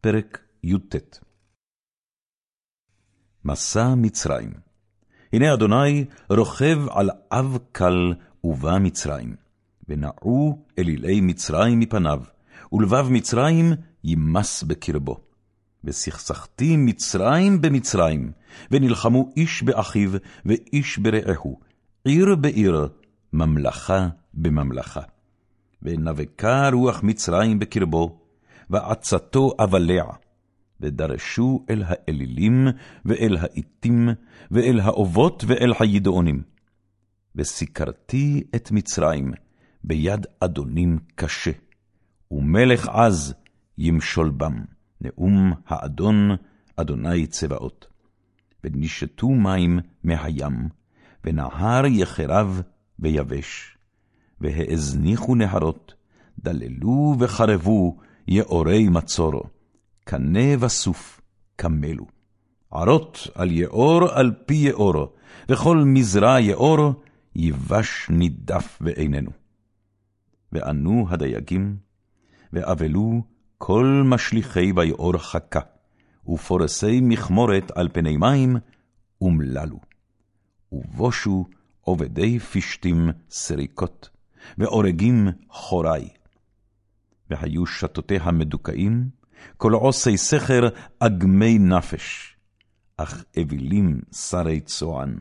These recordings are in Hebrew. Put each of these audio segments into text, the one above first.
פרק י"ט מסע מצרים הנה אדוני רוכב על אב קל ובא מצרים, ונעו אלילי מצרים מפניו, ולבב מצרים ימס בקרבו. וסכסכתי מצרים במצרים, ונלחמו איש באחיו ואיש ברעהו, עיר בעיר, ממלכה בממלכה. ונבקה רוח מצרים בקרבו, ועצתו אבלע, ודרשו אל האלילים, ואל העתים, ואל האובות, ואל הידעונים. וסיקרתי את מצרים ביד אדונים קשה, ומלך עז ימשול בם, נאום האדון, אדוני צבאות. ונשתו מים מהים, ונהר יחרב ויבש. והאזניחו נהרות, דללו וחרבו יאורי מצורו, קנה וסוף קמלו. ערות על יאור על פי יאור, וכל מזרע יאור, יבש נידף בעינינו. וענו הדייגים, ואבלו כל משליכי ביאור חכה, ופורסי מכמורת על פני מים, אומללו. ובושו עובדי פשתים סריקות, ואורגים חורי. והיו שתותיה מדוכאים, כל עושי סכר אגמי נפש. אך אווילים שרי צוען,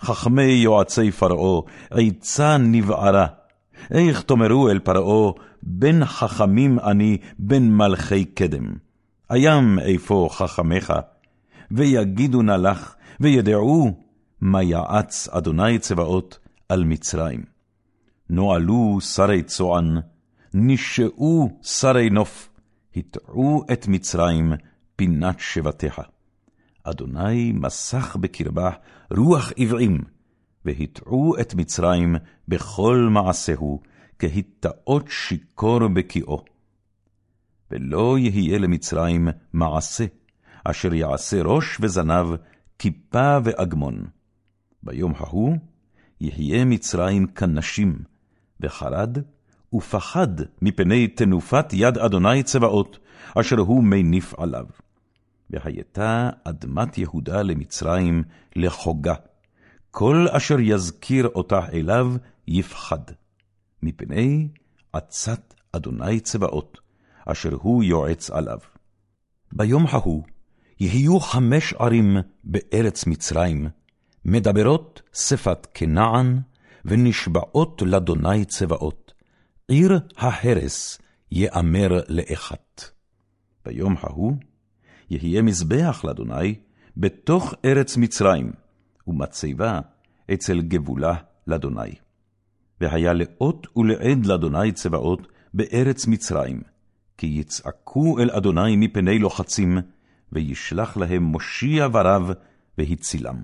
חכמי יועצי פרעה, עצה נבערה. איך תאמרו אל פרעה, בן חכמים אני, בן מלכי קדם. הים איפה חכמיך? ויגידו נא לך, וידעו מה יעץ אדוני צבאות על מצרים. נועלו שרי צוען, נשאו שרי נוף, הטעו את מצרים פינת שבטיך. אדוני מסך בקרבה רוח עברים, והטעו את מצרים בכל מעשהו, כהטעות שיכור בקיאו. ולא יהיה למצרים מעשה, אשר יעשה ראש וזנב, כיפה ואגמון. ביום ההוא יהיה מצרים כנשים, וחרד ופחד מפני תנופת יד אדוני צבאות, אשר הוא מניף עליו. והייתה אדמת יהודה למצרים לחוגה, כל אשר יזכיר אותה אליו יפחד, מפני עצת אדוני צבאות, אשר הוא יועץ עליו. ביום ההוא יהיו חמש ערים בארץ מצרים, מדברות שפת כנען, ונשבעות לאדוני צבאות. עיר החרס יאמר לאחת. ביום ההוא יהיה מזבח לאדוני בתוך ארץ מצרים, ומצבה אצל גבולה לאדוני. והיה לאות ולעד לאדוני צבאות בארץ מצרים, כי יצעקו אל אדוני מפני לוחצים, וישלח להם מושיע ורב, והצילם.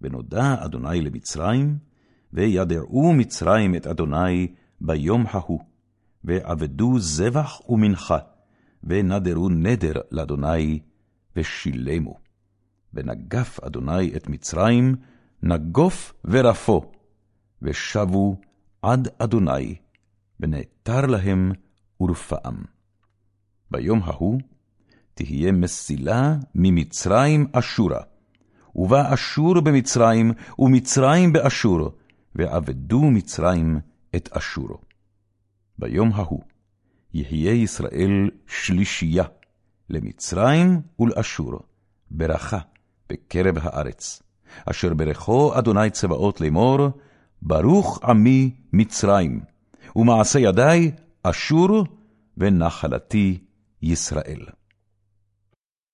ונודע אדוני למצרים, וידעו מצרים את אדוני ביום ההוא, ועבדו זבח ומנחה, ונדרו נדר לאדוני, ושילמו. ונגף אדוני את מצרים, נגוף ורפו, ושבו עד אדוני, ונעתר להם ורפאם. ביום ההוא תהיה מסילה ממצרים אשורה, ובא אשור במצרים, ומצרים באשור, ועבדו מצרים את אשורו. ביום ההוא יהיה ישראל שלישייה, למצרים ולאשור, ברכה בקרב הארץ, אשר ברכו אדוני צבאות לאמור, ברוך עמי מצרים, ומעשה ידי אשור, ונחלתי ישראל.